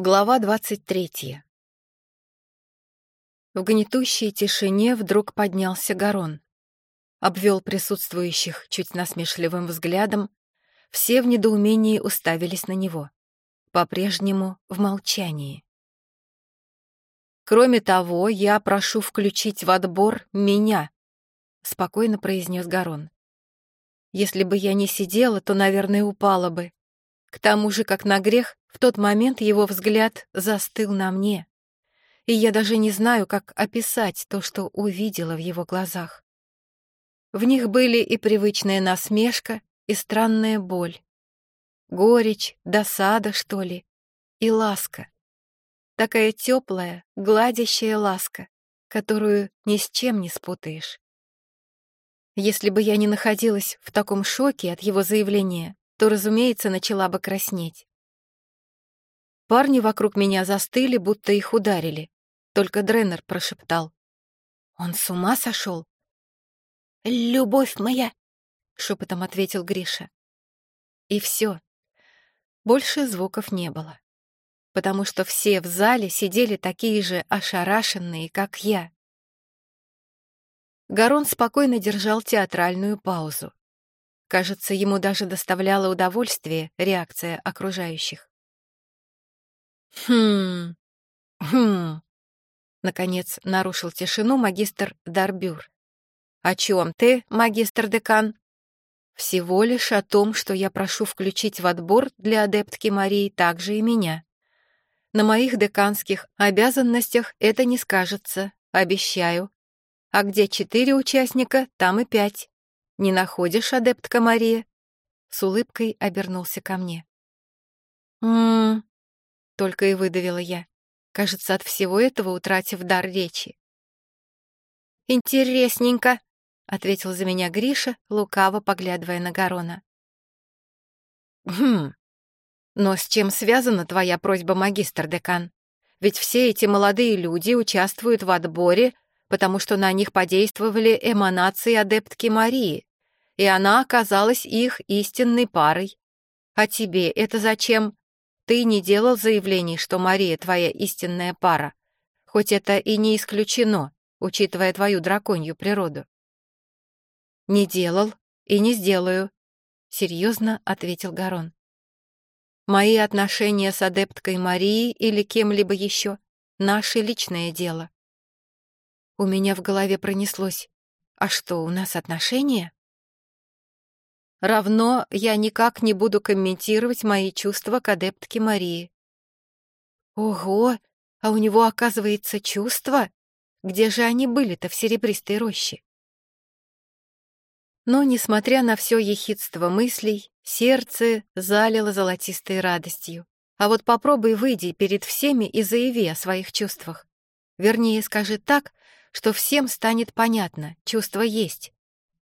Глава двадцать третья. В гнетущей тишине вдруг поднялся Гарон. Обвел присутствующих чуть насмешливым взглядом. Все в недоумении уставились на него. По-прежнему в молчании. «Кроме того, я прошу включить в отбор меня», — спокойно произнес Гарон. «Если бы я не сидела, то, наверное, упала бы. К тому же, как на грех, в тот момент его взгляд застыл на мне, и я даже не знаю, как описать то, что увидела в его глазах. В них были и привычная насмешка, и странная боль. Горечь, досада, что ли, и ласка. Такая теплая, гладящая ласка, которую ни с чем не спутаешь. Если бы я не находилась в таком шоке от его заявления, то, разумеется, начала бы краснеть. Парни вокруг меня застыли, будто их ударили. Только Дреннер прошептал. «Он с ума сошел?» «Любовь моя!» — шепотом ответил Гриша. И все. Больше звуков не было. Потому что все в зале сидели такие же ошарашенные, как я. Гарон спокойно держал театральную паузу. Кажется, ему даже доставляла удовольствие реакция окружающих. «Хм... хм...» Наконец нарушил тишину магистр Дарбюр. «О чем ты, магистр-декан?» «Всего лишь о том, что я прошу включить в отбор для адептки Марии также и меня. На моих деканских обязанностях это не скажется, обещаю. А где четыре участника, там и пять. Не находишь, адептка Мария?» С улыбкой обернулся ко мне. «М-м-м», только и выдавила я, кажется, от всего этого утратив дар речи. «Интересненько», — ответил за меня Гриша, лукаво поглядывая на Гарона. «Хм, но с чем связана твоя просьба, магистр-декан? Ведь все эти молодые люди участвуют в отборе, потому что на них подействовали эманации адептки Марии, и она оказалась их истинной парой. А тебе это зачем? Ты не делал заявлений, что Мария твоя истинная пара, хоть это и не исключено, учитывая твою драконью природу. Не делал и не сделаю, серьезно ответил Гарон. Мои отношения с адепткой Марией или кем-либо еще — наше личное дело. У меня в голове пронеслось. А что, у нас отношения? Равно я никак не буду комментировать мои чувства к адептке Марии. Ого, а у него, оказывается, чувства? Где же они были-то в серебристой роще? Но, несмотря на все ехидство мыслей, сердце залило золотистой радостью. А вот попробуй выйди перед всеми и заяви о своих чувствах. Вернее, скажи так, что всем станет понятно, чувство есть.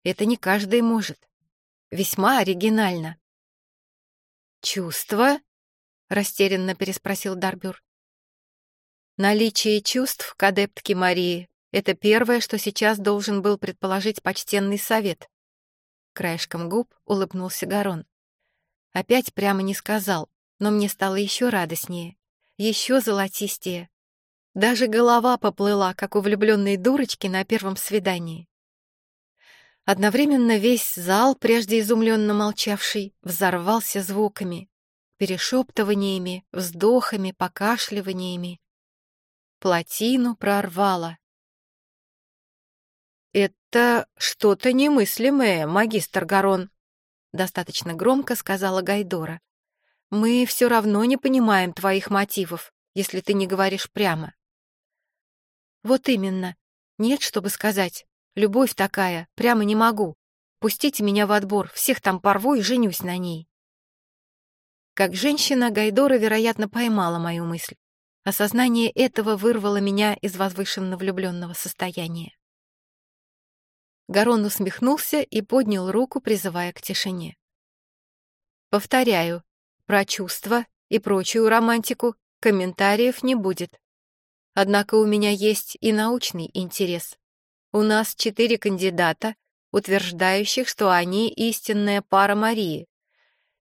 Это не каждый может. Весьма оригинально. «Чувства?» — растерянно переспросил Дарбюр. «Наличие чувств к адептке Марии — это первое, что сейчас должен был предположить почтенный совет». Краешком губ улыбнулся Гарон. Опять прямо не сказал, но мне стало еще радостнее, еще золотистее. Даже голова поплыла, как у влюбленной дурочки на первом свидании. Одновременно весь зал, прежде изумленно молчавший, взорвался звуками, перешептываниями, вздохами, покашливаниями. Плотину прорвало. «Это что-то немыслимое, магистр Гарон», — достаточно громко сказала Гайдора. «Мы все равно не понимаем твоих мотивов, если ты не говоришь прямо». «Вот именно. Нет, чтобы сказать. Любовь такая, прямо не могу. Пустите меня в отбор, всех там порву и женюсь на ней. Как женщина, Гайдора, вероятно, поймала мою мысль. Осознание этого вырвало меня из возвышенно влюбленного состояния. Гарон усмехнулся и поднял руку, призывая к тишине. Повторяю, про чувства и прочую романтику комментариев не будет. Однако у меня есть и научный интерес. У нас четыре кандидата, утверждающих, что они истинная пара Марии.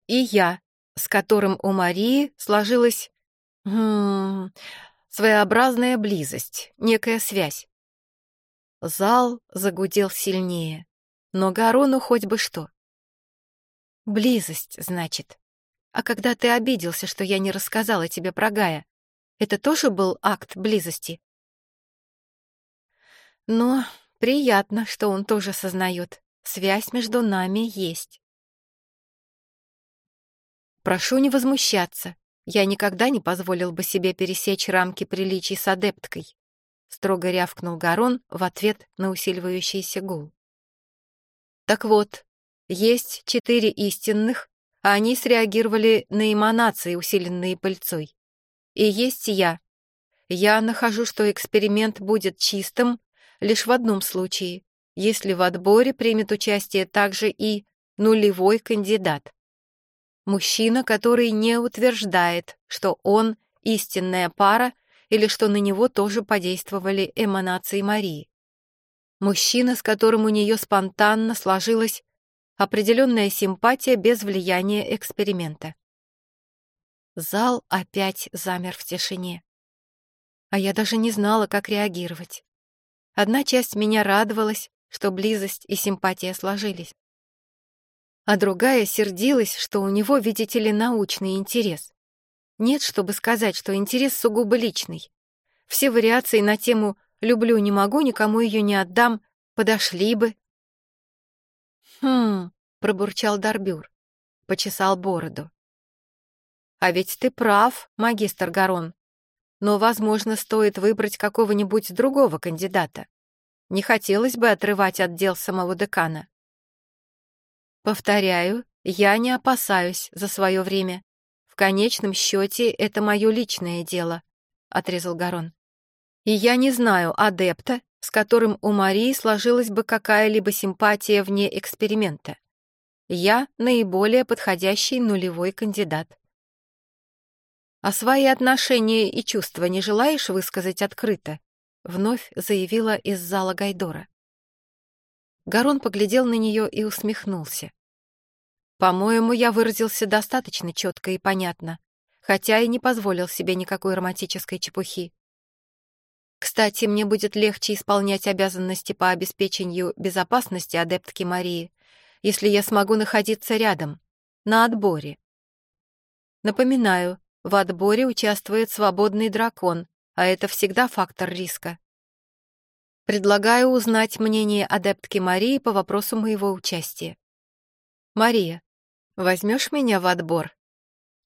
И я, с которым у Марии сложилось... Хм, своеобразная близость, некая связь. Зал загудел сильнее, но Гарону хоть бы что. Близость, значит. А когда ты обиделся, что я не рассказала тебе про Гая, это тоже был акт близости? Но приятно, что он тоже сознает. Связь между нами есть. Прошу не возмущаться. Я никогда не позволил бы себе пересечь рамки приличий с адепткой. Строго рявкнул Гарон в ответ на усиливающийся гул. Так вот, есть четыре истинных, а они среагировали на эманации, усиленные пыльцой. И есть я. Я нахожу, что эксперимент будет чистым лишь в одном случае, если в отборе примет участие также и нулевой кандидат. Мужчина, который не утверждает, что он истинная пара или что на него тоже подействовали эманации Марии. Мужчина, с которым у нее спонтанно сложилась определенная симпатия без влияния эксперимента. Зал опять замер в тишине. А я даже не знала, как реагировать. Одна часть меня радовалась, что близость и симпатия сложились а другая сердилась, что у него, видите ли, научный интерес. Нет, чтобы сказать, что интерес сугубо личный. Все вариации на тему «люблю, не могу, никому ее не отдам» подошли бы. «Хм», — пробурчал Дарбюр, почесал бороду. «А ведь ты прав, магистр Гарон. Но, возможно, стоит выбрать какого-нибудь другого кандидата. Не хотелось бы отрывать отдел самого декана». Повторяю, я не опасаюсь за свое время. В конечном счете это мое личное дело, — отрезал Гарон. И я не знаю адепта, с которым у Марии сложилась бы какая-либо симпатия вне эксперимента. Я наиболее подходящий нулевой кандидат. «А свои отношения и чувства не желаешь высказать открыто?» — вновь заявила из зала Гайдора. Гарон поглядел на нее и усмехнулся. По-моему, я выразился достаточно четко и понятно, хотя и не позволил себе никакой романтической чепухи. Кстати, мне будет легче исполнять обязанности по обеспечению безопасности адептки Марии, если я смогу находиться рядом, на отборе. Напоминаю, в отборе участвует свободный дракон, а это всегда фактор риска. Предлагаю узнать мнение адептки Марии по вопросу моего участия. Мария, Возьмешь меня в отбор?»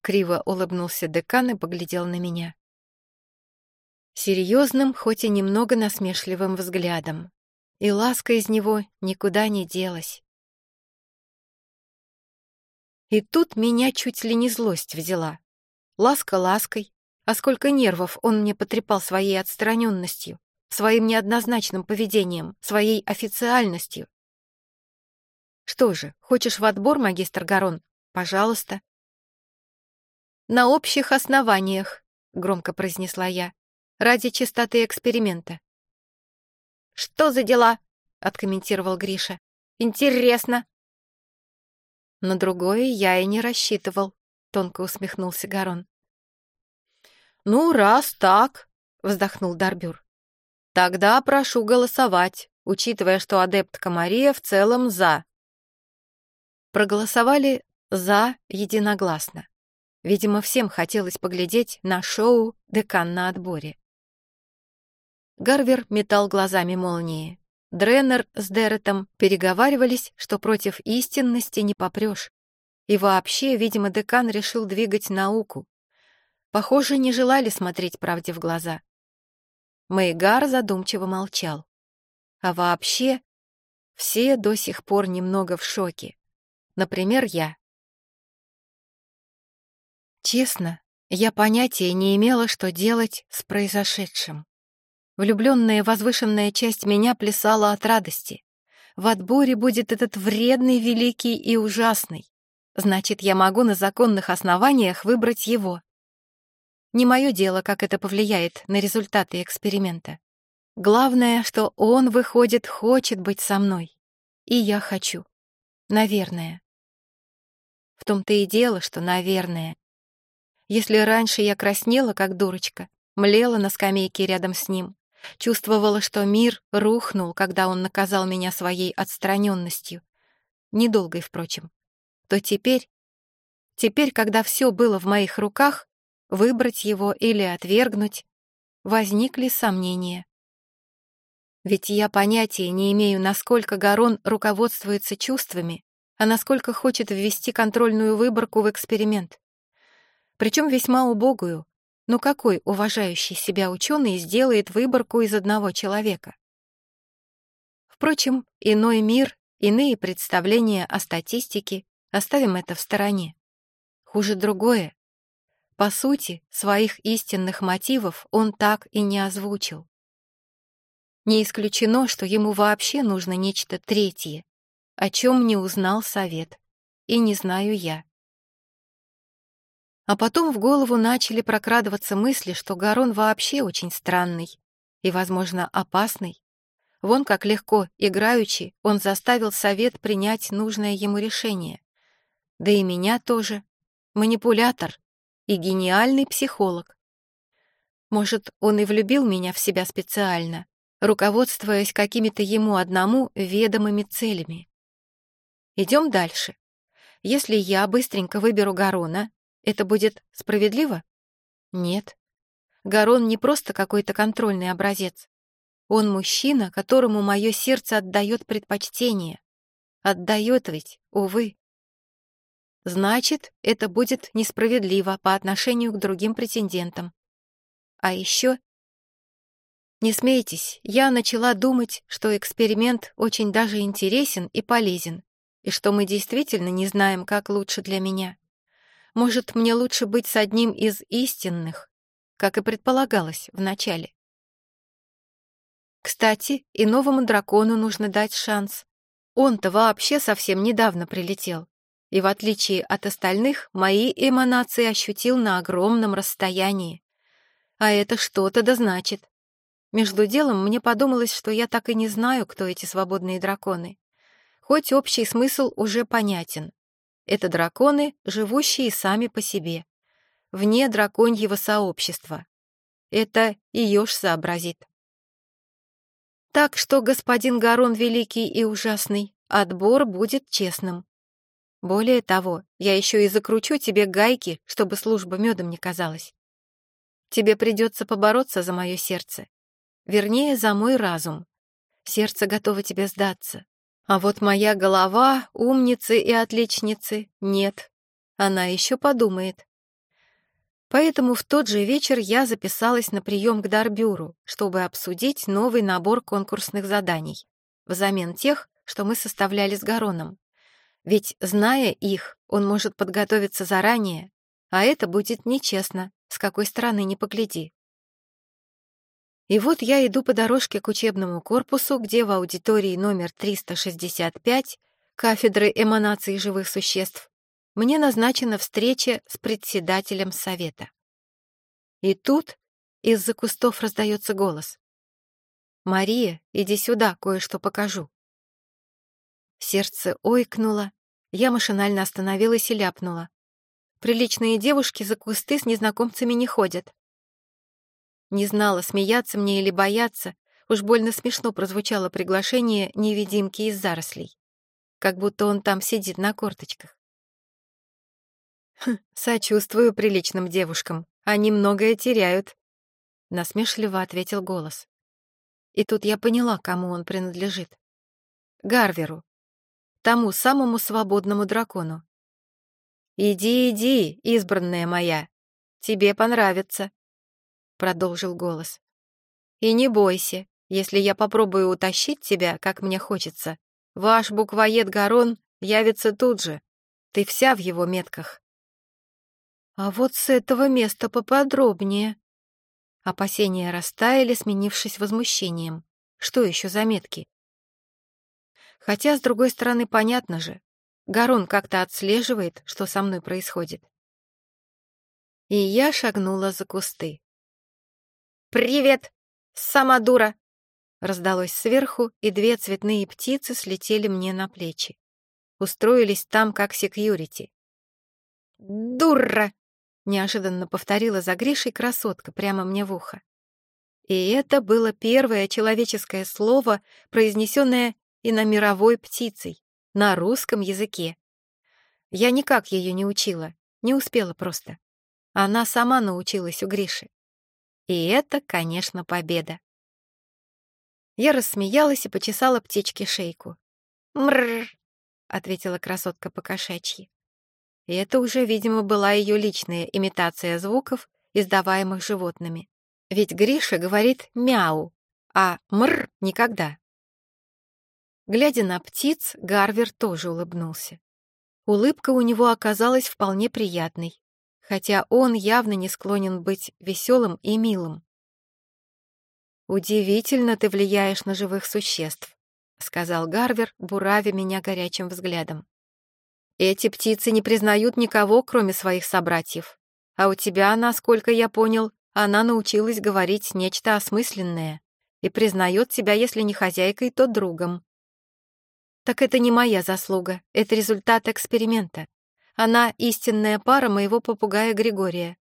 Криво улыбнулся декан и поглядел на меня. Серьезным, хоть и немного насмешливым взглядом. И ласка из него никуда не делась. И тут меня чуть ли не злость взяла. Ласка лаской, а сколько нервов он мне потрепал своей отстраненностью, своим неоднозначным поведением, своей официальностью. Что же, хочешь в отбор, магистр Гарон? Пожалуйста. На общих основаниях, громко произнесла я, ради чистоты эксперимента. Что за дела? откомментировал Гриша. Интересно. На другое я и не рассчитывал, тонко усмехнулся Гарон. Ну, раз так, вздохнул Дарбюр. Тогда прошу голосовать, учитывая, что адептка Мария в целом за. Проголосовали «за» единогласно. Видимо, всем хотелось поглядеть на шоу «Декан на отборе». Гарвер метал глазами молнии. Дреннер с Деретом переговаривались, что против истинности не попрешь. И вообще, видимо, декан решил двигать науку. Похоже, не желали смотреть правде в глаза. Мейгар задумчиво молчал. А вообще, все до сих пор немного в шоке. Например, я. Честно, я понятия не имела, что делать с произошедшим. Влюбленная возвышенная часть меня плясала от радости. В отборе будет этот вредный, великий и ужасный. Значит, я могу на законных основаниях выбрать его. Не мое дело, как это повлияет на результаты эксперимента. Главное, что он, выходит, хочет быть со мной. И я хочу. Наверное. В том-то и дело, что «наверное». Если раньше я краснела, как дурочка, млела на скамейке рядом с ним, чувствовала, что мир рухнул, когда он наказал меня своей отстраненностью, недолгой, впрочем, то теперь, теперь, когда все было в моих руках, выбрать его или отвергнуть, возникли сомнения. Ведь я понятия не имею, насколько Гарон руководствуется чувствами, а насколько хочет ввести контрольную выборку в эксперимент. Причем весьма убогую, но какой уважающий себя ученый сделает выборку из одного человека? Впрочем, иной мир, иные представления о статистике, оставим это в стороне. Хуже другое. По сути, своих истинных мотивов он так и не озвучил. Не исключено, что ему вообще нужно нечто третье, о чем не узнал совет, и не знаю я. А потом в голову начали прокрадываться мысли, что Гарон вообще очень странный и, возможно, опасный. Вон как легко, играючи, он заставил совет принять нужное ему решение. Да и меня тоже. Манипулятор и гениальный психолог. Может, он и влюбил меня в себя специально, руководствуясь какими-то ему одному ведомыми целями. Идем дальше. Если я быстренько выберу Гарона, это будет справедливо? Нет. Гарон не просто какой-то контрольный образец. Он мужчина, которому мое сердце отдает предпочтение. Отдает ведь, увы. Значит, это будет несправедливо по отношению к другим претендентам. А еще не смейтесь, я начала думать, что эксперимент очень даже интересен и полезен, и что мы действительно не знаем, как лучше для меня. Может, мне лучше быть с одним из истинных, как и предполагалось в начале. Кстати, и новому дракону нужно дать шанс. Он-то вообще совсем недавно прилетел, и в отличие от остальных, мои эманации ощутил на огромном расстоянии. А это что-то да значит. Между делом мне подумалось, что я так и не знаю, кто эти свободные драконы. Хоть общий смысл уже понятен. Это драконы, живущие сами по себе, вне драконьего сообщества. Это и еж сообразит. Так что, господин Гарон Великий и Ужасный, отбор будет честным. Более того, я еще и закручу тебе гайки, чтобы служба медом не казалась. Тебе придется побороться за мое сердце, Вернее, за мой разум. Сердце готово тебе сдаться. А вот моя голова, умницы и отличницы, нет. Она еще подумает. Поэтому в тот же вечер я записалась на прием к Дарбюру, чтобы обсудить новый набор конкурсных заданий, взамен тех, что мы составляли с Гароном. Ведь, зная их, он может подготовиться заранее, а это будет нечестно, с какой стороны не погляди. И вот я иду по дорожке к учебному корпусу, где в аудитории номер 365 кафедры эманации живых существ мне назначена встреча с председателем совета. И тут из-за кустов раздается голос. «Мария, иди сюда, кое-что покажу». Сердце ойкнуло, я машинально остановилась и ляпнула. Приличные девушки за кусты с незнакомцами не ходят. Не знала, смеяться мне или бояться. Уж больно смешно прозвучало приглашение невидимки из зарослей. Как будто он там сидит на корточках. «Хм, «Сочувствую приличным девушкам. Они многое теряют», — насмешливо ответил голос. И тут я поняла, кому он принадлежит. Гарверу, тому самому свободному дракону. «Иди, иди, избранная моя, тебе понравится», продолжил голос. «И не бойся, если я попробую утащить тебя, как мне хочется, ваш буквоед Гарон явится тут же. Ты вся в его метках». «А вот с этого места поподробнее». Опасения растаяли, сменившись возмущением. Что еще за метки? Хотя, с другой стороны, понятно же. Гарон как-то отслеживает, что со мной происходит. И я шагнула за кусты. «Привет, сама дура!» Раздалось сверху, и две цветные птицы слетели мне на плечи. Устроились там как секьюрити. «Дура!» неожиданно повторила за Гришей красотка прямо мне в ухо. И это было первое человеческое слово, произнесенное и на мировой птицей, на русском языке. Я никак ее не учила, не успела просто. Она сама научилась у Гриши. И это, конечно, победа. Я рассмеялась и почесала птичке шейку. «Мрррр!» — ответила красотка по-кошачьи. И это уже, видимо, была ее личная имитация звуков, издаваемых животными. Ведь Гриша говорит «мяу», а «мр» — никогда. Глядя на птиц, Гарвер тоже улыбнулся. Улыбка у него оказалась вполне приятной, хотя он явно не склонен быть веселым и милым. «Удивительно ты влияешь на живых существ», — сказал Гарвер, буравя меня горячим взглядом. «Эти птицы не признают никого, кроме своих собратьев. А у тебя, насколько я понял, она научилась говорить нечто осмысленное и признает тебя, если не хозяйкой, то другом. Так это не моя заслуга, это результат эксперимента. Она истинная пара моего попугая Григория,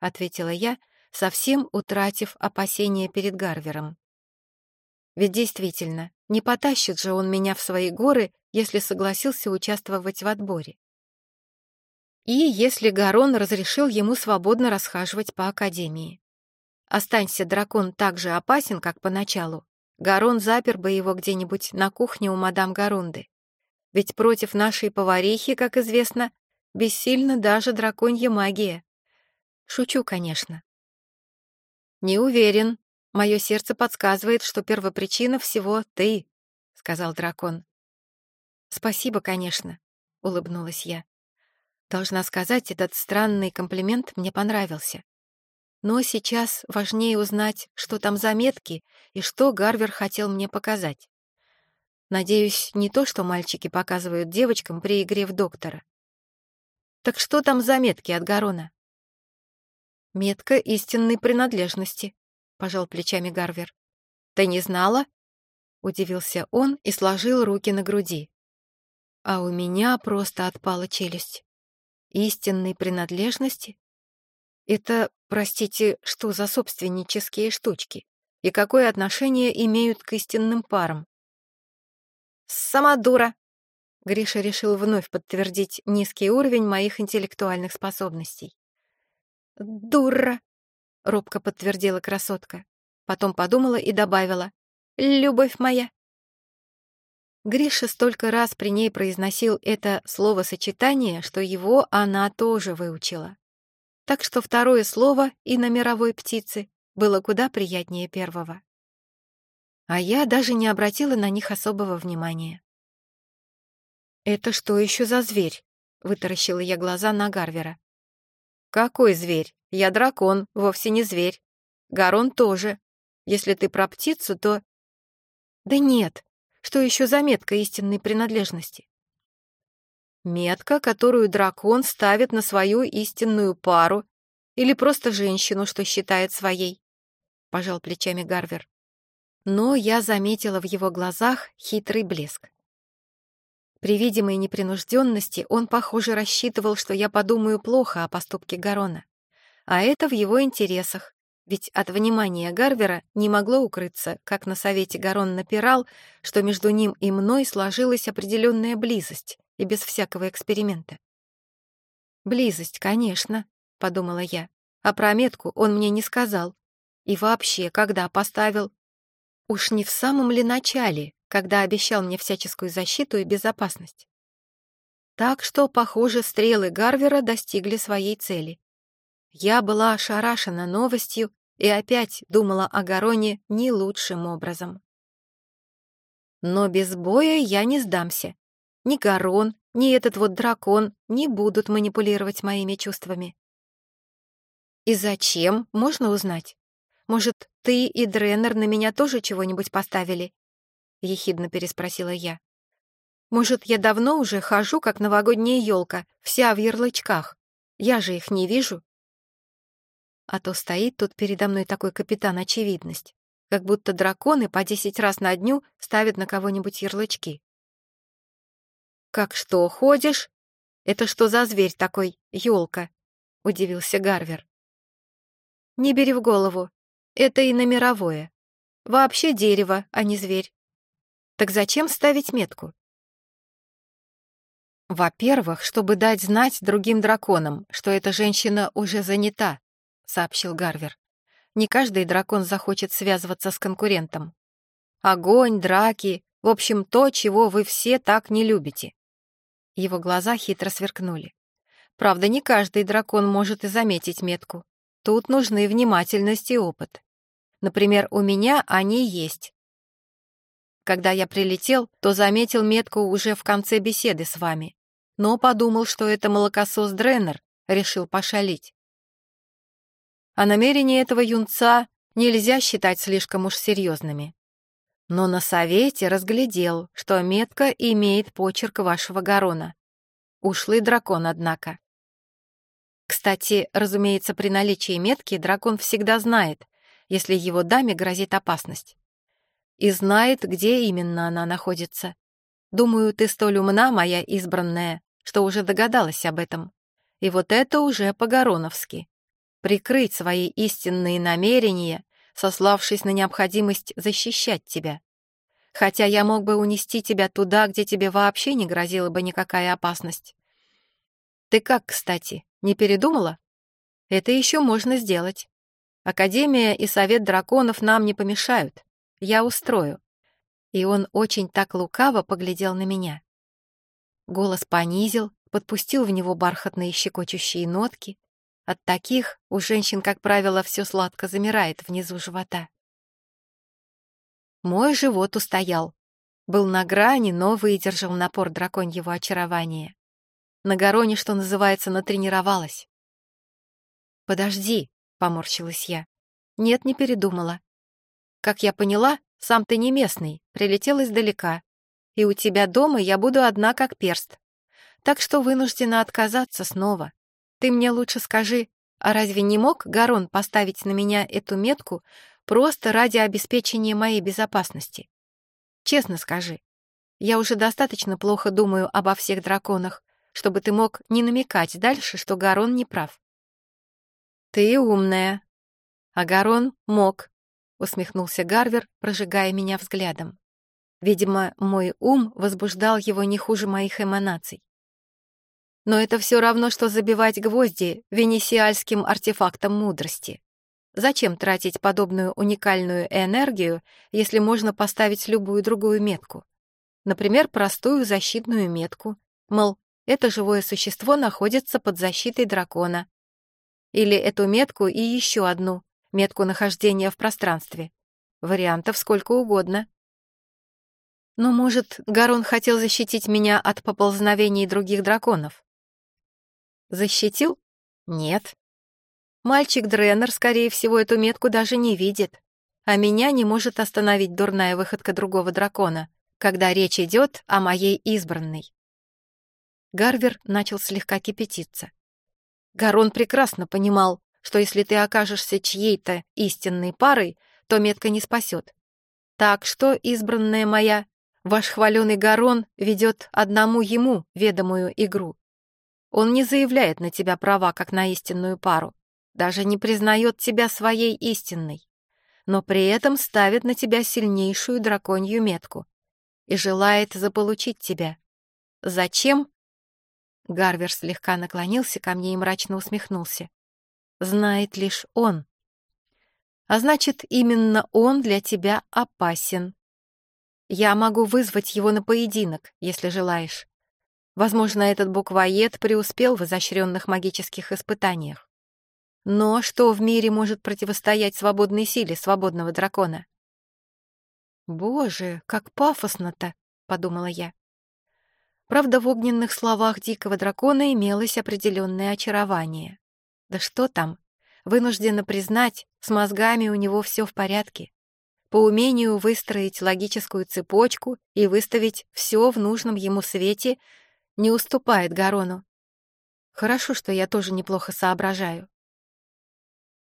ответила я, совсем утратив опасения перед Гарвером. Ведь действительно, не потащит же он меня в свои горы, если согласился участвовать в отборе. И если Гарон разрешил ему свободно расхаживать по Академии. Останься дракон так же опасен, как поначалу, Гарон запер бы его где-нибудь на кухне у мадам Гарунды. Ведь против нашей поварихи, как известно, бессильна даже драконья магия. Шучу, конечно. Не уверен. Мое сердце подсказывает, что первопричина всего ты, сказал дракон. Спасибо, конечно, улыбнулась я. Должна сказать, этот странный комплимент мне понравился. Но сейчас важнее узнать, что там за метки и что Гарвер хотел мне показать. Надеюсь, не то, что мальчики показывают девочкам при игре в доктора. Так что там за метки от Гарона? Метка истинной принадлежности, пожал плечами Гарвер. Ты не знала? Удивился он и сложил руки на груди. А у меня просто отпала челюсть. Истинной принадлежности? Это, простите, что за собственнические штучки? И какое отношение имеют к истинным парам? «Сама дура!» Гриша решил вновь подтвердить низкий уровень моих интеллектуальных способностей. «Дура!» — робко подтвердила красотка. Потом подумала и добавила. «Любовь моя!» Гриша столько раз при ней произносил это словосочетание, что его она тоже выучила так что второе слово и на мировой птице было куда приятнее первого. А я даже не обратила на них особого внимания. «Это что еще за зверь?» — вытаращила я глаза на Гарвера. «Какой зверь? Я дракон, вовсе не зверь. Гарон тоже. Если ты про птицу, то...» «Да нет. Что еще за метка истинной принадлежности?» Метка, которую дракон ставит на свою истинную пару или просто женщину, что считает своей, пожал плечами Гарвер. Но я заметила в его глазах хитрый блеск. При видимой непринужденности он, похоже, рассчитывал, что я подумаю плохо о поступке Гарона. А это в его интересах, ведь от внимания Гарвера не могло укрыться, как на совете Гарон напирал, что между ним и мной сложилась определенная близость, и без всякого эксперимента. «Близость, конечно», — подумала я, а про метку он мне не сказал. И вообще, когда поставил? Уж не в самом ли начале, когда обещал мне всяческую защиту и безопасность? Так что, похоже, стрелы Гарвера достигли своей цели. Я была ошарашена новостью и опять думала о Гароне не лучшим образом. Но без боя я не сдамся ни Гарон, ни этот вот дракон не будут манипулировать моими чувствами. И зачем, можно узнать? Может, ты и Дренер на меня тоже чего-нибудь поставили? Ехидно переспросила я. Может, я давно уже хожу, как новогодняя елка, вся в ярлычках. Я же их не вижу. А то стоит тут передо мной такой капитан очевидность, как будто драконы по десять раз на дню ставят на кого-нибудь ярлычки. «Как что, ходишь? Это что за зверь такой, елка?» удивился Гарвер. «Не бери в голову. Это и на мировое. Вообще дерево, а не зверь. Так зачем ставить метку?» «Во-первых, чтобы дать знать другим драконам, что эта женщина уже занята», — сообщил Гарвер. «Не каждый дракон захочет связываться с конкурентом. Огонь, драки, в общем, то, чего вы все так не любите». Его глаза хитро сверкнули. Правда, не каждый дракон может и заметить метку. Тут нужны внимательность и опыт. Например, у меня они есть. Когда я прилетел, то заметил метку уже в конце беседы с вами, но подумал, что это молокосос Дреннер, решил пошалить. А намерения этого юнца нельзя считать слишком уж серьезными. Но на совете разглядел, что метка имеет почерк вашего Гарона. Ушлый дракон, однако. Кстати, разумеется, при наличии метки дракон всегда знает, если его даме грозит опасность и знает, где именно она находится. Думаю, ты столь умна, моя избранная, что уже догадалась об этом. И вот это уже по-гороновски. Прикрыть свои истинные намерения, сославшись на необходимость защищать тебя. Хотя я мог бы унести тебя туда, где тебе вообще не грозила бы никакая опасность. Ты как, кстати, не передумала? Это еще можно сделать. Академия и Совет драконов нам не помешают. Я устрою». И он очень так лукаво поглядел на меня. Голос понизил, подпустил в него бархатные щекочущие нотки. От таких у женщин, как правило, все сладко замирает внизу живота. Мой живот устоял. Был на грани, но выдержал напор драконьего очарования. На гороне, что называется, натренировалась. «Подожди», — поморщилась я. «Нет, не передумала. Как я поняла, сам ты не местный, прилетел издалека. И у тебя дома я буду одна как перст. Так что вынуждена отказаться снова. Ты мне лучше скажи, а разве не мог Гарон поставить на меня эту метку просто ради обеспечения моей безопасности? Честно скажи, я уже достаточно плохо думаю обо всех драконах, чтобы ты мог не намекать дальше, что Гарон не прав. Ты умная. А Гарон мог, усмехнулся Гарвер, прожигая меня взглядом. Видимо, мой ум возбуждал его не хуже моих эманаций. Но это все равно, что забивать гвозди венесиальским артефактом мудрости. Зачем тратить подобную уникальную энергию, если можно поставить любую другую метку? Например, простую защитную метку, мол, это живое существо находится под защитой дракона. Или эту метку и еще одну, метку нахождения в пространстве. Вариантов сколько угодно. Но, может, Гарон хотел защитить меня от поползновений других драконов? Защитил? Нет. Мальчик Дреннер, скорее всего, эту метку даже не видит, а меня не может остановить дурная выходка другого дракона, когда речь идет о моей избранной. Гарвер начал слегка кипятиться. Гарон прекрасно понимал, что если ты окажешься чьей-то истинной парой, то метка не спасет. Так что, избранная моя, ваш хваленый Гарон ведет одному ему ведомую игру. Он не заявляет на тебя права, как на истинную пару, даже не признает тебя своей истинной, но при этом ставит на тебя сильнейшую драконью метку и желает заполучить тебя. Зачем? Гарвер слегка наклонился ко мне и мрачно усмехнулся знает лишь он. А значит, именно он для тебя опасен. Я могу вызвать его на поединок, если желаешь. Возможно, этот буквоед преуспел в изощренных магических испытаниях. Но что в мире может противостоять свободной силе свободного дракона? «Боже, как пафосно-то!» — подумала я. Правда, в огненных словах дикого дракона имелось определенное очарование. Да что там? Вынуждена признать, с мозгами у него все в порядке. По умению выстроить логическую цепочку и выставить все в нужном ему свете не уступает Гарону. Хорошо, что я тоже неплохо соображаю.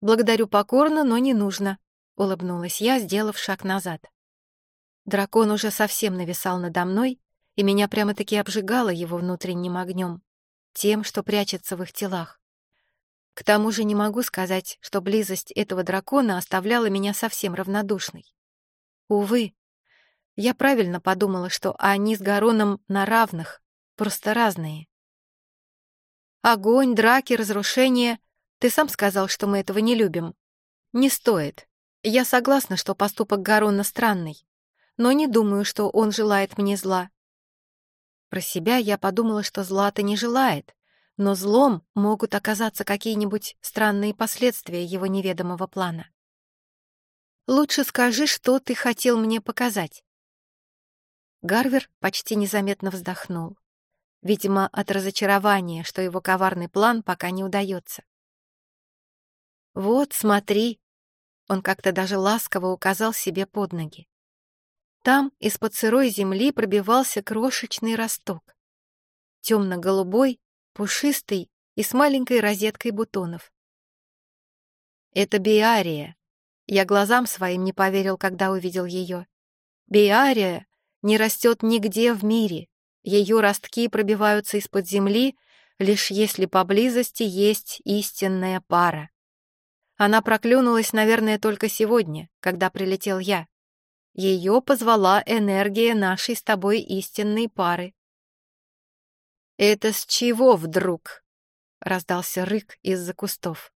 «Благодарю покорно, но не нужно», — улыбнулась я, сделав шаг назад. Дракон уже совсем нависал надо мной, и меня прямо-таки обжигало его внутренним огнем, тем, что прячется в их телах. К тому же не могу сказать, что близость этого дракона оставляла меня совсем равнодушной. Увы, я правильно подумала, что они с Гароном на равных, просто разные. Огонь, драки, разрушения. Ты сам сказал, что мы этого не любим. Не стоит. Я согласна, что поступок Гарона странный, но не думаю, что он желает мне зла. Про себя я подумала, что зла-то не желает, но злом могут оказаться какие-нибудь странные последствия его неведомого плана. Лучше скажи, что ты хотел мне показать. Гарвер почти незаметно вздохнул. Видимо, от разочарования, что его коварный план пока не удается. «Вот, смотри!» Он как-то даже ласково указал себе под ноги. Там из-под сырой земли пробивался крошечный росток. Темно-голубой, пушистый и с маленькой розеткой бутонов. Это биария. Я глазам своим не поверил, когда увидел ее. Биария не растет нигде в мире. Ее ростки пробиваются из-под земли, лишь если поблизости есть истинная пара. Она проклюнулась, наверное, только сегодня, когда прилетел я. Ее позвала энергия нашей с тобой истинной пары. «Это с чего вдруг?» — раздался рык из-за кустов.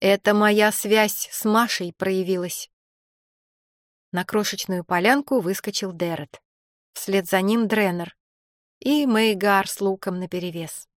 «Это моя связь с Машей проявилась». На крошечную полянку выскочил Дерет. Вслед за ним Дренер и Мейгар с луком наперевес.